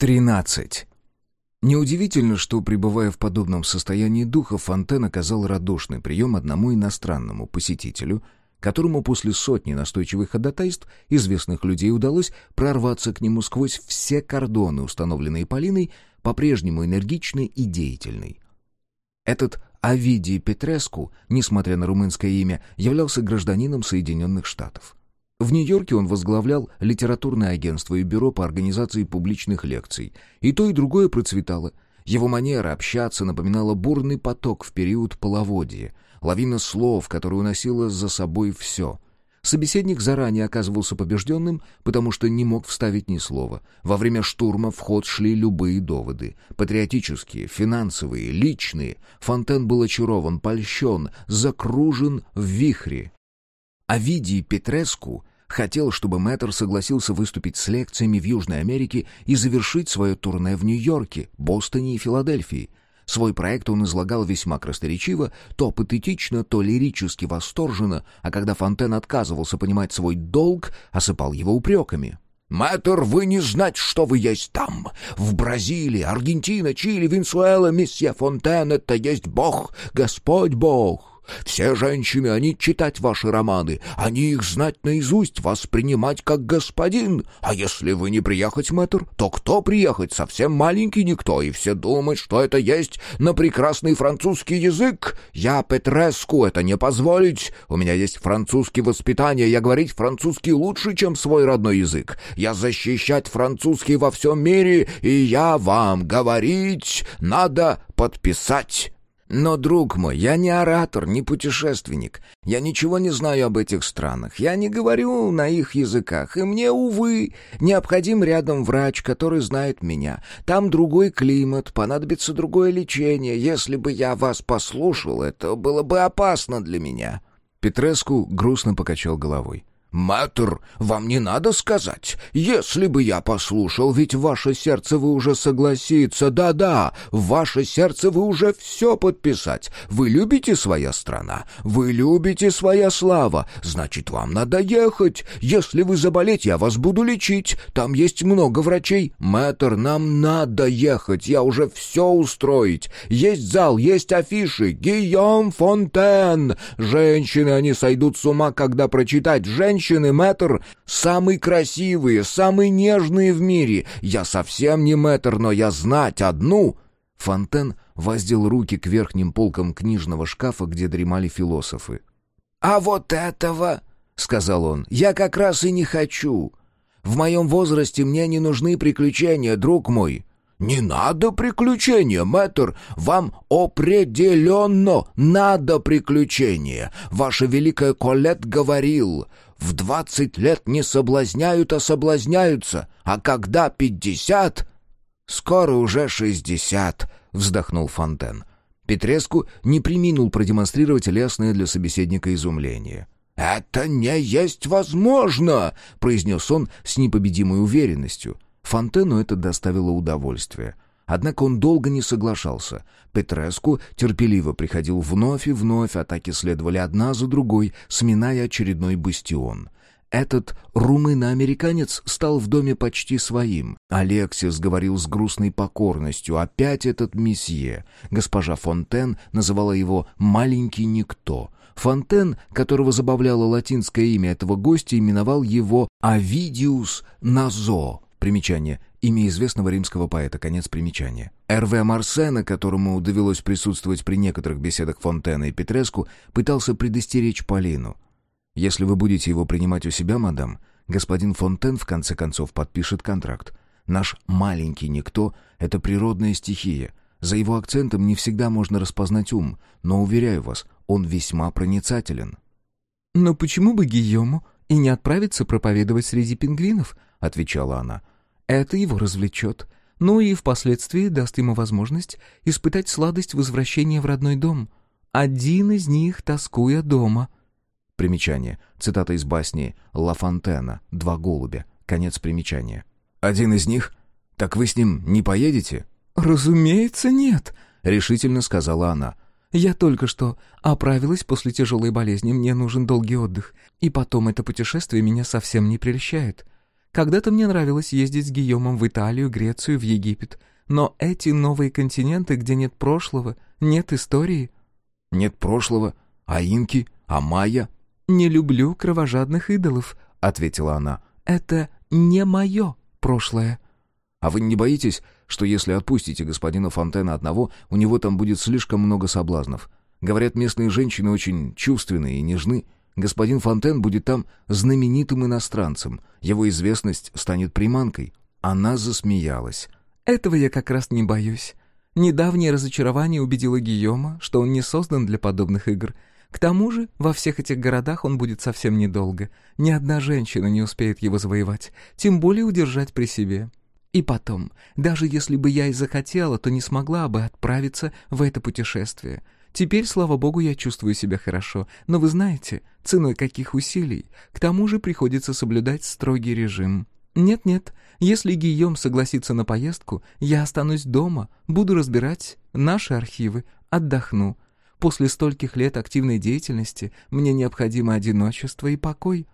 13. Неудивительно, что, пребывая в подобном состоянии духа, Фонтен оказал радушный прием одному иностранному посетителю, которому после сотни настойчивых ходатайств известных людей удалось прорваться к нему сквозь все кордоны, установленные Полиной, по-прежнему энергичный и деятельный. Этот Овидий Петреску, несмотря на румынское имя, являлся гражданином Соединенных Штатов. В Нью-Йорке он возглавлял литературное агентство и бюро по организации публичных лекций. И то, и другое процветало. Его манера общаться напоминала бурный поток в период половодья, лавина слов, которая уносила за собой все. Собеседник заранее оказывался побежденным, потому что не мог вставить ни слова. Во время штурма в ход шли любые доводы. Патриотические, финансовые, личные. Фонтен был очарован, польщен, закружен в вихре. Овидий Петреску хотел, чтобы мэтр согласился выступить с лекциями в Южной Америке и завершить свое турне в Нью-Йорке, Бостоне и Филадельфии. Свой проект он излагал весьма красноречиво, то патетично, то лирически восторженно, а когда Фонтен отказывался понимать свой долг, осыпал его упреками. «Мэтр, вы не знать, что вы есть там. В Бразилии, Аргентина, Чили, Венесуэла, месье Фонтен — это есть Бог, Господь Бог. Все женщины, они читать ваши романы, они их знать наизусть, воспринимать как господин. А если вы не приехать, мэтр, то кто приехать? Совсем маленький никто, и все думают, что это есть на прекрасный французский язык. Я Петреску это не позволить. У меня есть французский воспитание, я говорить французский лучше, чем свой родной язык. Я защищать французский во всем мире, и я вам говорить надо подписать». Но, друг мой, я не оратор, не путешественник. Я ничего не знаю об этих странах. Я не говорю на их языках. И мне, увы, необходим рядом врач, который знает меня. Там другой климат, понадобится другое лечение. Если бы я вас послушал, это было бы опасно для меня». Петреску грустно покачал головой. «Мэтр, вам не надо сказать. Если бы я послушал, ведь ваше сердце вы уже согласиться. Да-да, ваше сердце вы уже все подписать. Вы любите своя страна, вы любите своя слава. Значит, вам надо ехать. Если вы заболеть, я вас буду лечить. Там есть много врачей. Мэтр, нам надо ехать. Я уже все устроить. Есть зал, есть афиши. Гийом Фонтен. Женщины, они сойдут с ума, когда прочитать. Женщины женщины, мэтр, самые красивые, самые нежные в мире. Я совсем не мэтр, но я знать одну». Фонтен воздел руки к верхним полкам книжного шкафа, где дремали философы. «А вот этого, — сказал он, — я как раз и не хочу. В моем возрасте мне не нужны приключения, друг мой. «Не надо приключения, мэтр! Вам определенно надо приключения! Ваша великая Колет говорил, в двадцать лет не соблазняют, а соблазняются, а когда пятьдесят...» «Скоро уже шестьдесят», — вздохнул Фонтен. Петреску не приминул продемонстрировать лесное для собеседника изумление. «Это не есть возможно!» — произнес он с непобедимой уверенностью — Фонтену это доставило удовольствие. Однако он долго не соглашался. Петреску терпеливо приходил вновь и вновь, атаки следовали одна за другой, сминая очередной бастион. Этот румыно-американец стал в доме почти своим. Алексис говорил с грустной покорностью. Опять этот месье. Госпожа Фонтен называла его «маленький никто». Фонтен, которого забавляло латинское имя этого гостя, именовал его «Авидиус Назо», Примечание. Имя известного римского поэта. Конец примечания. Р.В. Марсена, которому довелось присутствовать при некоторых беседах Фонтена и Петреску, пытался предостеречь Полину. «Если вы будете его принимать у себя, мадам, господин Фонтен в конце концов подпишет контракт. Наш маленький никто — это природная стихия. За его акцентом не всегда можно распознать ум, но, уверяю вас, он весьма проницателен». «Но почему бы Гийому и не отправиться проповедовать среди пингвинов?» — отвечала она. Это его развлечет. Ну и впоследствии даст ему возможность испытать сладость возвращения в родной дом. Один из них, тоскуя дома. Примечание. Цитата из басни «Ла Фонтена. Два голубя». Конец примечания. «Один из них? Так вы с ним не поедете?» «Разумеется, нет», — решительно сказала она. «Я только что оправилась после тяжелой болезни, мне нужен долгий отдых. И потом это путешествие меня совсем не прельщает. Когда-то мне нравилось ездить с Гийомом в Италию, Грецию, в Египет. Но эти новые континенты, где нет прошлого, нет истории...» «Нет прошлого? А инки? А майя?» «Не люблю кровожадных идолов», — ответила она. «Это не мое прошлое». «А вы не боитесь, что если отпустите господина Фонтена одного, у него там будет слишком много соблазнов? Говорят, местные женщины очень чувственные и нежны. Господин Фонтен будет там знаменитым иностранцем. Его известность станет приманкой». Она засмеялась. «Этого я как раз не боюсь. Недавнее разочарование убедило Гийома, что он не создан для подобных игр. К тому же во всех этих городах он будет совсем недолго. Ни одна женщина не успеет его завоевать, тем более удержать при себе. И потом, даже если бы я и захотела, то не смогла бы отправиться в это путешествие. Теперь, слава богу, я чувствую себя хорошо, но вы знаете, ценой каких усилий. К тому же приходится соблюдать строгий режим. Нет-нет, если Гийом согласится на поездку, я останусь дома, буду разбирать наши архивы, отдохну. После стольких лет активной деятельности мне необходимо одиночество и покой.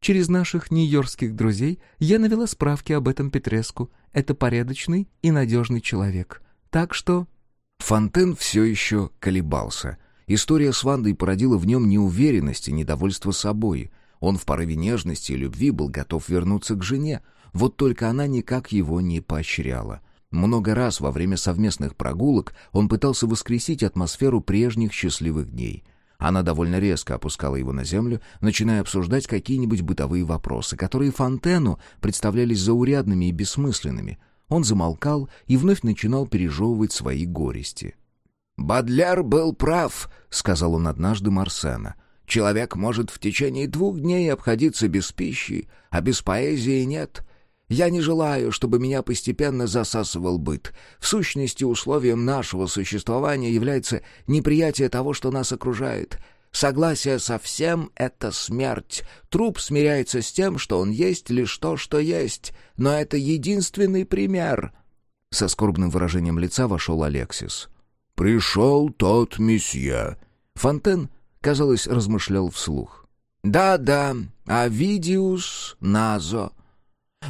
Через наших нью-йоркских друзей я навела справки об этом Петреску. Это порядочный и надежный человек. Так что Фонтен все еще колебался. История с Вандой породила в нем неуверенность и недовольство собой. Он в порыве нежности и любви был готов вернуться к жене, вот только она никак его не поощряла. Много раз во время совместных прогулок он пытался воскресить атмосферу прежних счастливых дней. Она довольно резко опускала его на землю, начиная обсуждать какие-нибудь бытовые вопросы, которые Фонтену представлялись заурядными и бессмысленными, он замолкал и вновь начинал пережевывать свои горести. «Бадляр был прав», — сказал он однажды Марсена. «Человек может в течение двух дней обходиться без пищи, а без поэзии нет. Я не желаю, чтобы меня постепенно засасывал быт. В сущности, условием нашего существования является неприятие того, что нас окружает». Согласие со всем — это смерть. Труп смиряется с тем, что он есть лишь то, что есть. Но это единственный пример. Со скорбным выражением лица вошел Алексис. «Пришел тот месье». Фонтен, казалось, размышлял вслух. «Да-да, Авидиус Назо.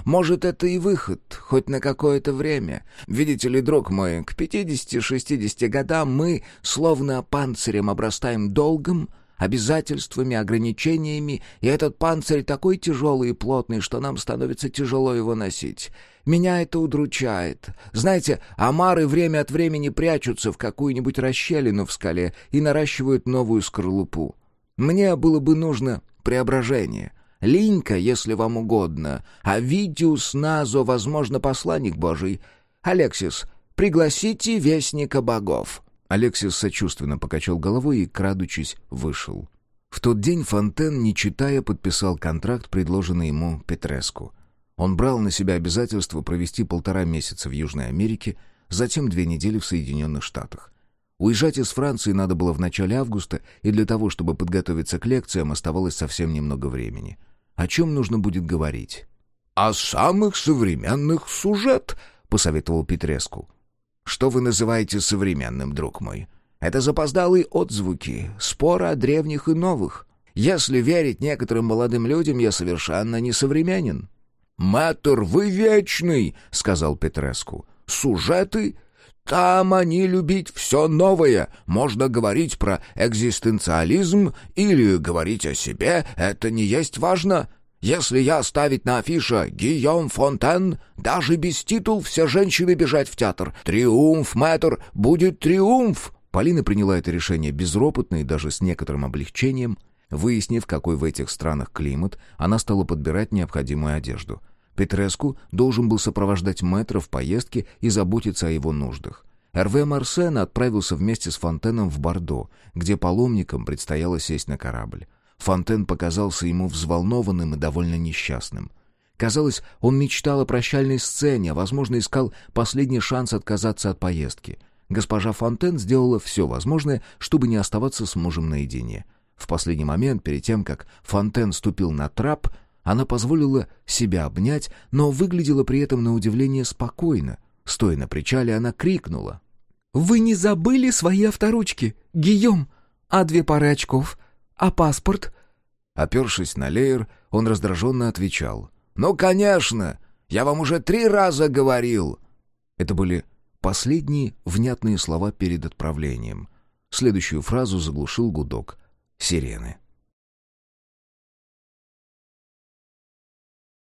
Может, это и выход, хоть на какое-то время. Видите ли, друг мой, к пятидесяти-шестидесяти годам мы, словно панцирем, обрастаем долгом, обязательствами, ограничениями, и этот панцирь такой тяжелый и плотный, что нам становится тяжело его носить. Меня это удручает. Знаете, омары время от времени прячутся в какую-нибудь расщелину в скале и наращивают новую скорлупу. Мне было бы нужно преображение. Линька, если вам угодно, а Витиус Назо, возможно, посланник Божий. Алексис, пригласите вестника богов». Алексис сочувственно покачал головой и, крадучись, вышел. В тот день Фонтен, не читая, подписал контракт, предложенный ему Петреску. Он брал на себя обязательство провести полтора месяца в Южной Америке, затем две недели в Соединенных Штатах. Уезжать из Франции надо было в начале августа, и для того, чтобы подготовиться к лекциям, оставалось совсем немного времени. О чем нужно будет говорить? «О самых современных сюжет», — посоветовал Петреску. «Что вы называете современным, друг мой? Это запоздалые отзвуки, споры о древних и новых. Если верить некоторым молодым людям, я совершенно несовременен». «Мэтр, вы вечный», — сказал Петреску. «Сюжеты там они любить все новое. Можно говорить про экзистенциализм или говорить о себе, это не есть важно. Если я ставить на афише «Гийом Фонтен», даже без титул все женщины бежать в театр. «Триумф, мэтр, будет триумф!» Полина приняла это решение безропотно и даже с некоторым облегчением. Выяснив, какой в этих странах климат, она стала подбирать необходимую одежду — Петреску должен был сопровождать мэтра в поездке и заботиться о его нуждах. Эрве Марсен отправился вместе с Фонтеном в Бордо, где паломникам предстояло сесть на корабль. Фонтен показался ему взволнованным и довольно несчастным. Казалось, он мечтал о прощальной сцене, а, возможно, искал последний шанс отказаться от поездки. Госпожа Фонтен сделала все возможное, чтобы не оставаться с мужем наедине. В последний момент, перед тем, как Фонтен ступил на трап, она позволила себя обнять, но выглядела при этом на удивление спокойно. Стоя на причале, она крикнула. «Вы не забыли свои авторучки, Гийом? А две пары очков? А паспорт?» Опершись на леер, он раздраженно отвечал. «Ну, конечно! Я вам уже три раза говорил!» Это были последние внятные слова перед отправлением. Следующую фразу заглушил гудок сирены.